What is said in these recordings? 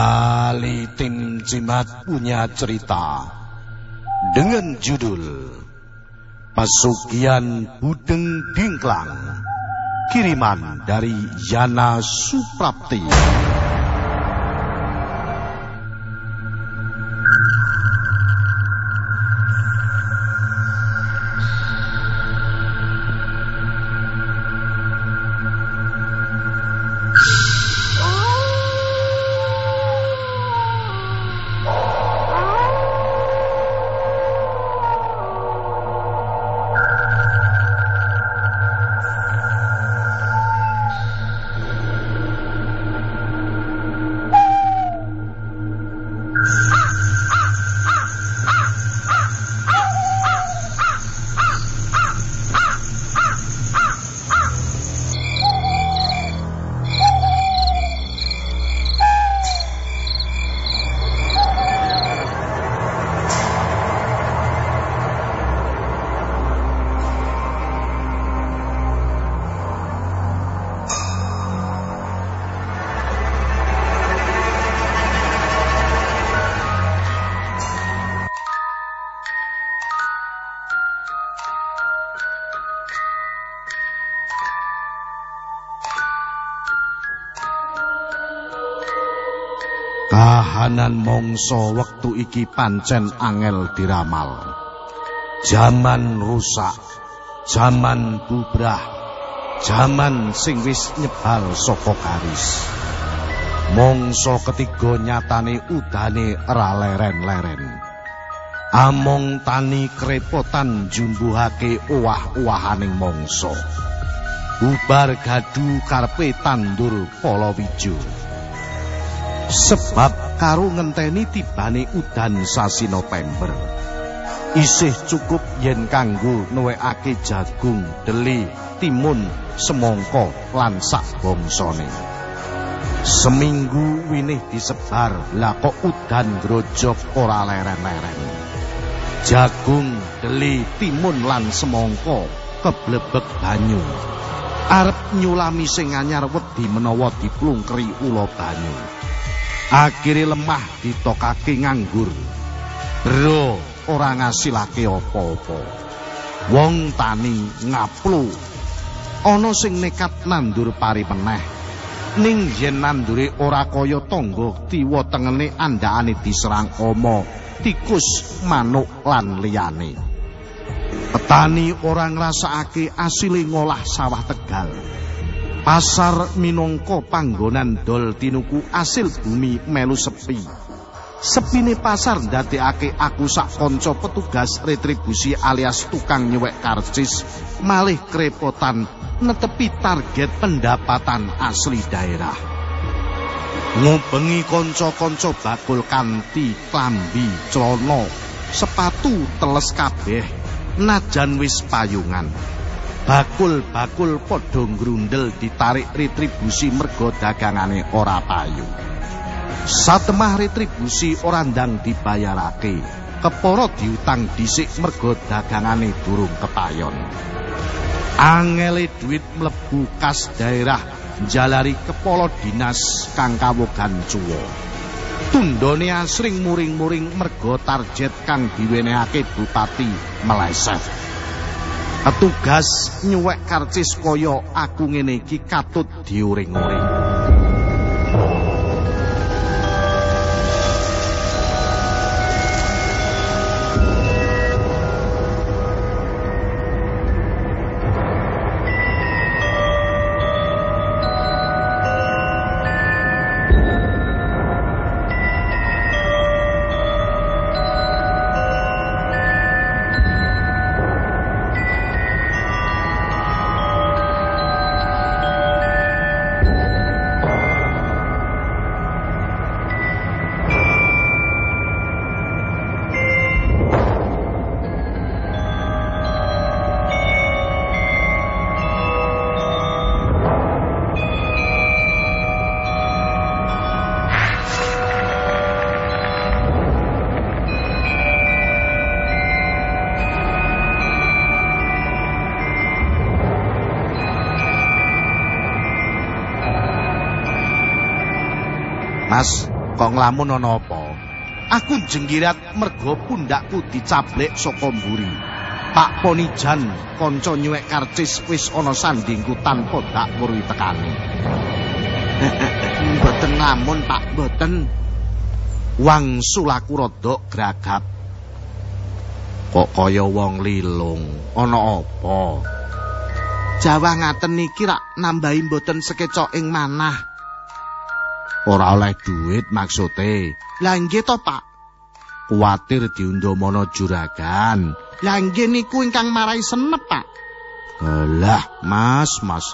Kembali tim Cimat punya cerita dengan judul Pesugihan Budeng Dingklang kiriman dari Yana Suprapti. Kahanan mongso wektu iki pancen angel diramal. Jaman rusak, jaman bubrah, jaman sing wis nyebal saka garis. Mongso ketiga nyatane udane ora leren-leren. Among tani krepotan jumbuhake owah-owahaning mongso. Bubar gadu karpe tandur palawijo. Sebab karo ngenteni tibane udan sasi November. Isih cukup yen kanggo nuwekake jagung, deli, timun, semangka lan sak bangsane. Seminggu winih disebar, lah kok udan grojok ora leren-leren. Jagung, deli, timun lan semangka keblebek banyu. Arep nyulami sing anyar wedi menawa diplungkeri ula banyu. Akhire lemah ditokake nganggur. Bro ora ngasilake apa-apa. Wong tani ngaplu. Ana sing nekat nandur pari meneh. Ning yen nandure ora kaya tangga tiwa tengene andakane diserang ama, tikus, manuk lan liyane. Petani ora ngrasakake asile ngolah sawah Tegal. Pasar minangka panggonan dol tinuku asil bumi melu sepi. Sepine pasar ndadekake aku sak kanca petugas retribusi alias tukang nyewek karcis malih krepotan netepi target pendapatan asli daerah. Ngubengi kanca-kanca bakul kanthi klambi, celana, sepatu teles kabeh najan wis payungan. Bakul-bakul padha grundel ditarik retribusi merga dagangane ora payu. Satemah retribusi ora ndang dibayarake, kepara diutang dhisik merga dagangane durung kepayon. Angele duit mlebu kas daerah jalari kepala dinas kang kawogan cuwa. Tundone asring muring-muring merga target kang diwenehake bupati meleset. Petugas nyuwek karcis kaya aku ngene iki katut diuring-uring. Nglamun ana apa? Aku jenggirat mergo pundakku dicablek saka mburi. Pak Ponijan, kanca nyuwek karcis wis ana sandingku tanpa dak weruhi tekani. Mboten nglamun, Pak, mboten. Wang sulaku rada gragap. Kok kaya wong lilung, ana apa? Jawah ngaten niki rak nambahi mboten sekecok ing manah. Ora oleh duit maksude. Lah nggih to, Pak. Kuwatir diundhamana juragan. Lah nggih niku ingkang marai senep, Pak. Lah, Mas, Mas.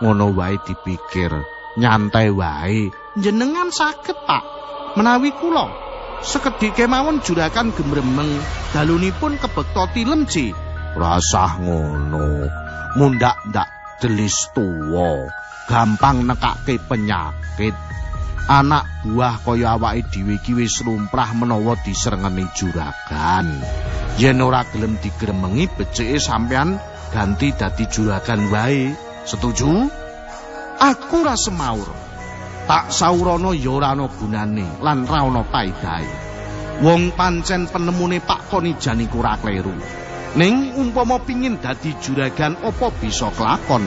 Ngono wae dipikir, nyantai wae. Jenengan saged, Pak. Menawi kula sekedhik kemawon juragan gemremeng dalunipun kebekta tilem ji. Rasah ngono. Mundak ndak delis tuwa. Gampang nekake penyakit. Anak buah kaya awake dhewe iki wis lumrah menawa diserengeni juragan. Yen ora gelem digremengi becike sampean ganti dadi juragan wae. Setuju? Aku ra semaur. Tak saurana ya ora ana gunane lan ra ana paedahe. Wong pancen penemune Pak Konijan iku ora kleru. Ning umpama pingin dadi juragan apa bisa kelakon?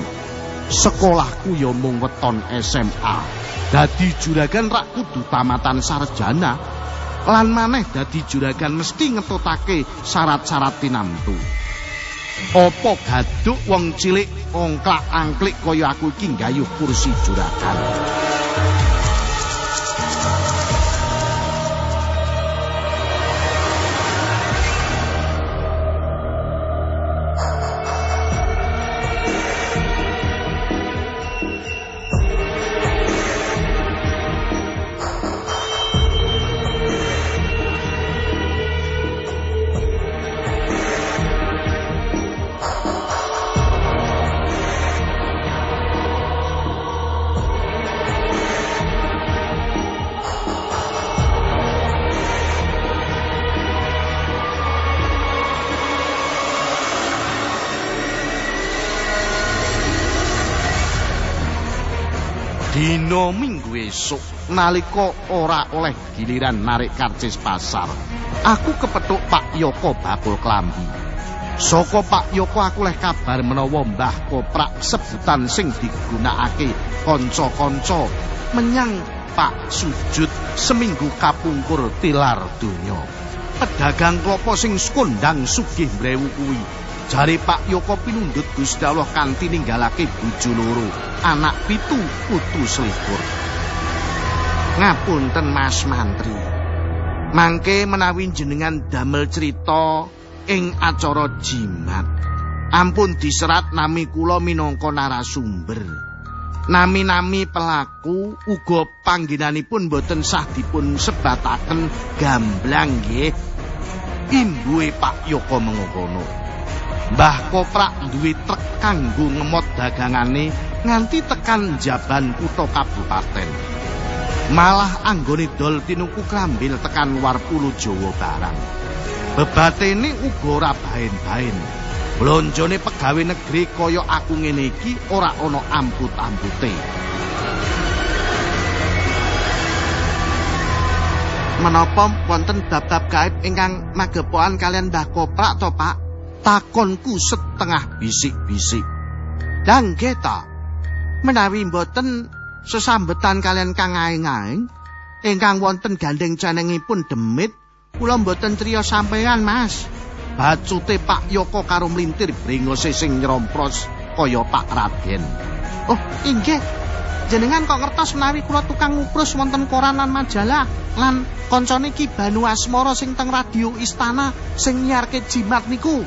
Sekolahku ya mung weton SMA. Dadi juragan rak kudu tamatan sarjana. Lan maneh dadi juragan mesti ngetutake syarat-syarat tinamtu. Apa gaduk wong cilik ongklak-angklik kaya aku iki nggayuh kursi juragan. Dina minggu esuk nalika ora oleh giliran narik karcis pasar, aku kepethuk Pak Yoko bakul klambi. Saka Pak Yoko aku leh kabar menawa Mbah Koprak sebutan sing digunakake kanca-kanca menyang Pak Sujud seminggu kapungkur tilar donya. Pedagang klopo sing skondang sugih mbrewu kuwi Jari Pak Yoko pinundut Gusti Allah kanthi ninggalake bojo loro, anak pitu, putu selikur. Ngapunten Mas Mantri. Mangke menawi jenengan damel cerita ing acara jimat. Ampun diserat nami kula minangka narasumber. Nami-nami pelaku uga panggenanipun boten sah dipun sebataken gamblang nggih. Imbuhe Pak Yoko mengokono. Mbah Koprak duwe trek kanggo ngemot dagangane nganti tekan jaban kutha kabupaten. Malah anggone dol tinuku krambil tekan luar pulau Jawa barang. Bebatene uga ora baen-baen. Blonjone pegawe negeri kaya aku ngene iki ora ana amput-ampute. Menapa wonten bab-bab gaib ingkang magepokan kalian Mbah Koprak to, Pak? Takonku setengah bisik-bisik. Dan kita, menawi mboten sesambetan kalian kang aing-aing, ingkang wonten gandeng canengipun demit, kula mboten triya sampeyan, Mas. Bacute Pak Yoko karo mlintir bringose sing nyerompros kaya Pak Raden. Oh, inggih. Jenengan kok ngertos menawi kula tukang nguprus wonten koran lan majalah lan kancane Ki Banu Asmara sing teng radio Istana sing nyiarke jimat niku.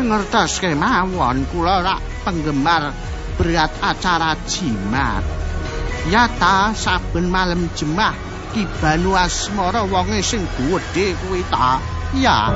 Ngertos kemawon kula rak penggemar berat acara jimat ya ta saben malam jemah kibanu asmara wonge sing gedhe kuwi ta? Ya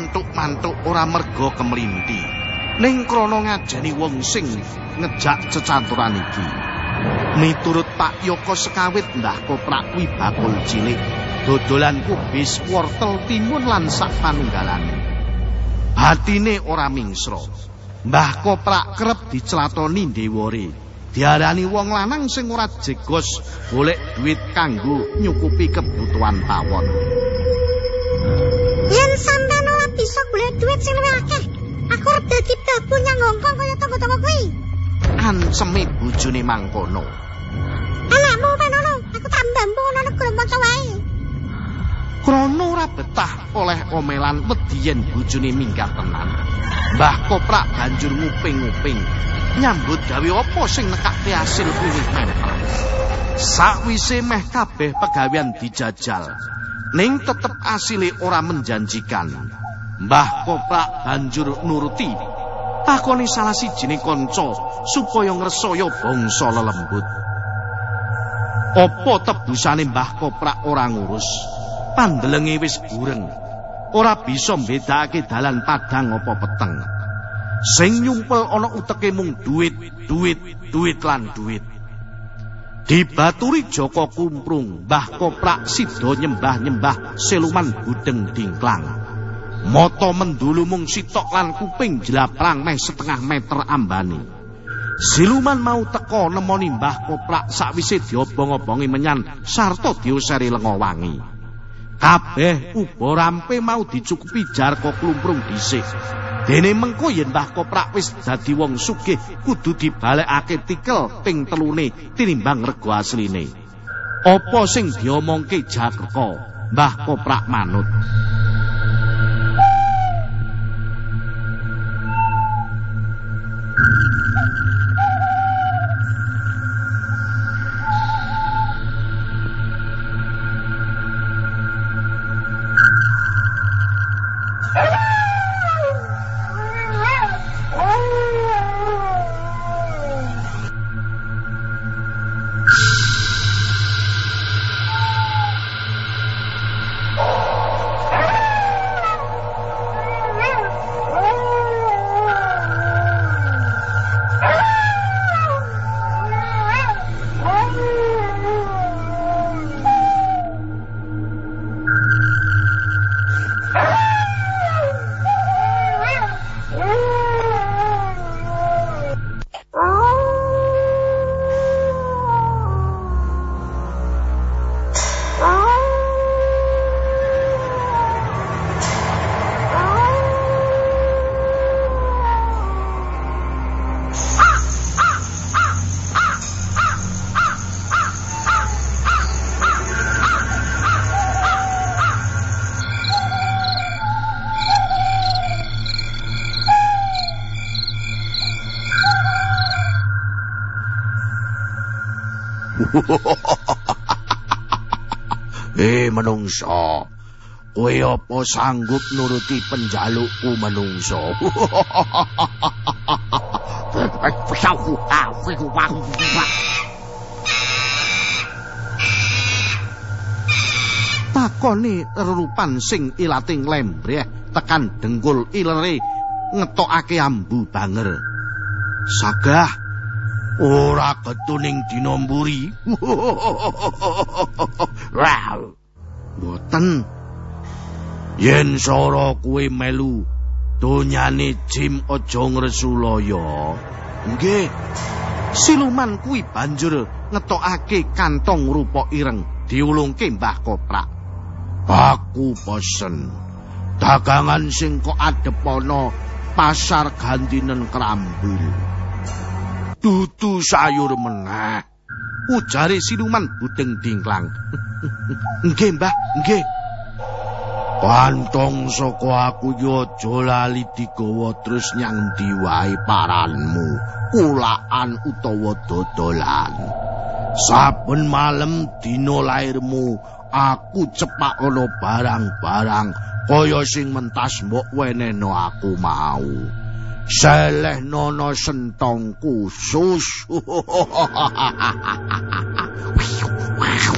mantuk-mantuk ora merga kemlinti. Ning krana ngajeni wong sing ngejak cecanturan iki. Miturut Pak Yoko sekawit Mbah Koprak kuwi bakul cilik, dodolan kubis, wortel, timun lan sak panunggalane. Batine ora mingsra. Mbah Koprak kerep dicelatoni ndewore. Diarani wong lanang sing ora jegos golek duit kanggo nyukupi kebutuhan tawon. Yen sampean bisa golek duit sing luwih akeh, aku arep dadi babu nyang ngongkong kaya tangga-tangga kuwi. Anseme bojone mangkono. Anakmu penono, aku tak mbambu ngono negara maca wae. Krono ora betah oleh omelan wedi yen bojone minggat tenan. Mbah Koprak banjur nguping-nguping nyambut gawe apa sing nekake hasil kuwi mempel. Sakwise meh kabeh pegawean dijajal, ning tetep asile ora menjanjikan. Mbah Koprak banjur nuruti takoni salah sijine kanca supaya ngresaya bangsa lelembut. Apa tebusane Mbah Koprak ora ngurus? Pandelenge wis bureng. Ora bisa mbedakake dalan padang apa peteng. Sing nyumpel ana uteke mung duit, duit, duit lan duit. Dibaturi Joko Kumprung, Mbah Koprak sida nyembah-nyembah seluman budeng dingklang. Mata mendulu mung sitok lan kuping jlaprang meh setengah meter ambane. Siluman mau teka nemoni Mbah Koprak sakwise diobong-obongi menyan sarta diuseri lenga wangi. Kabeh uba rampe mau dicukupi jar kok klumprung dhisik. Dene mengko yen Mbah Koprak wis dadi wong sugih kudu dibalekake tikel ping telune tinimbang rego asline. Apa sing diomongke Jagreka? Mbah Koprak manut. Eh menungso, kowe apa sanggup nuruti penjalukku menungso? Takone rerupan sing ilating lembreh tekan dengkul ilere ngetokake ambu banger. Sagah ora ketuning dinomburi. Wow. Boten. Yen sora kuwe melu donyane Jim aja ngresulaya. Nggih. Siluman kuwi banjur ngetokake kantong rupa ireng diulungke Mbah Koprak. Aku pesen dagangan sing kok adep ana pasar gantinen Krambul. Dudu sayur meneh. Ujare siluman budeng dingklang. nggih, Mbah, nggih. Kantong saka aku yo aja lali digawa terus nyang ndi wae paranmu, kulaan utawa dodolan. Saben malam dina lairmu aku cepak ana barang-barang kaya sing mentas mbok weneno aku mau. Seleh nono sentong khusus.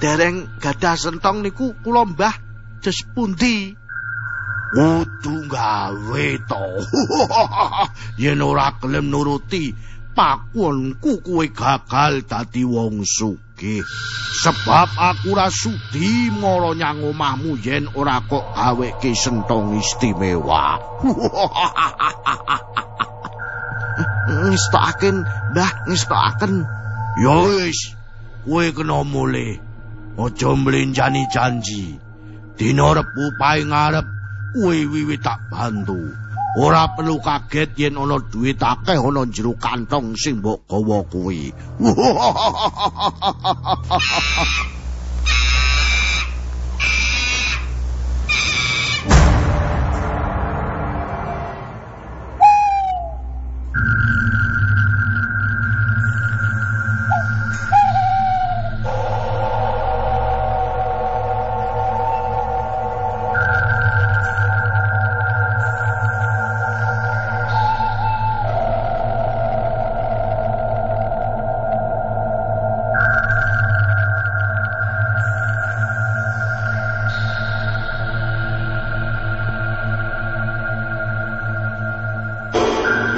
dereng gadah sentong niku kula Mbah des pundi? Kudu gawe to. Yen ora gelem nuruti pakunku kuwe gagal dadi wong sugih. Sebab aku ra sudi mara nyang omahmu yen ora kok gaweke sentong istimewa. Ngestokaken, Mbah, ngestokaken. Ya wis, kowe kena mulih. Aja mlenjani janji. Dina rebu pae ngarep kowe wiwit tak bantu. Ora perlu kaget yen ana dhuwit akeh ana jero kantong sing mbok gawa kowe.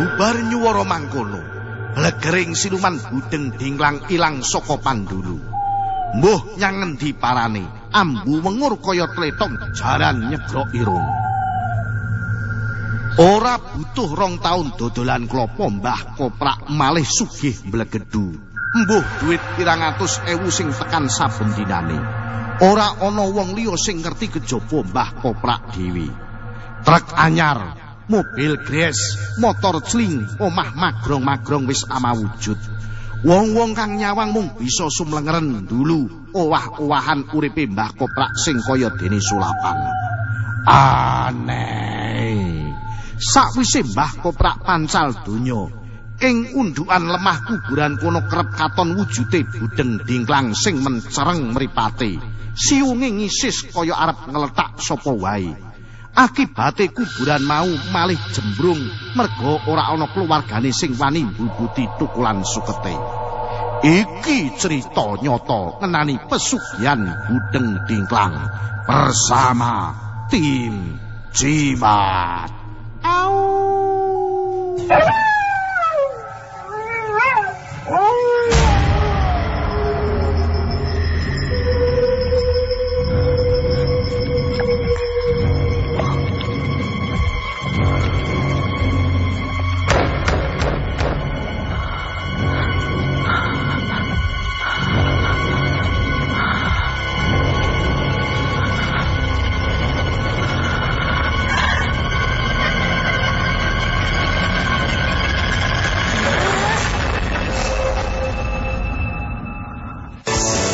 Bubar nyuwara mangkono. Blegering siluman budeng dinglang ilang saka pandulu. Mbuh nyang ngendi parane? Ambu wengur kaya tletong jaran nyegrok irung. Ora butuh rong taun dodolan klopo Mbah Koprak malih sugih mblegedu. Mbuh duit pirang atus ewu sing tekan saben dinane. Ora ana wong liya sing ngerti kejaba Mbah Koprak dhewe. Truk anyar, mobil gres, motor cling, omah magrong-magrong wis amawujud. Wong-wong kang nyawang mung bisa sumlengeren dulu owah-owahan uripe Mbah Koprak sing kaya dene sulapan. Aneh. Sakwise Mbah Koprak pancal donya, ing undukan lemah kuburan kono kerep katon wujute budeng dingklang sing mencereng mripate. Siunge ngisis kaya arep ngeletak sapa wae. Akibate kuburan mau malih jembrung merga ora ana keluargane sing wani mbubuti tukulan sukete. Iki cerita nyata ngenani pesugihan budeng dingklang bersama tim Jimat.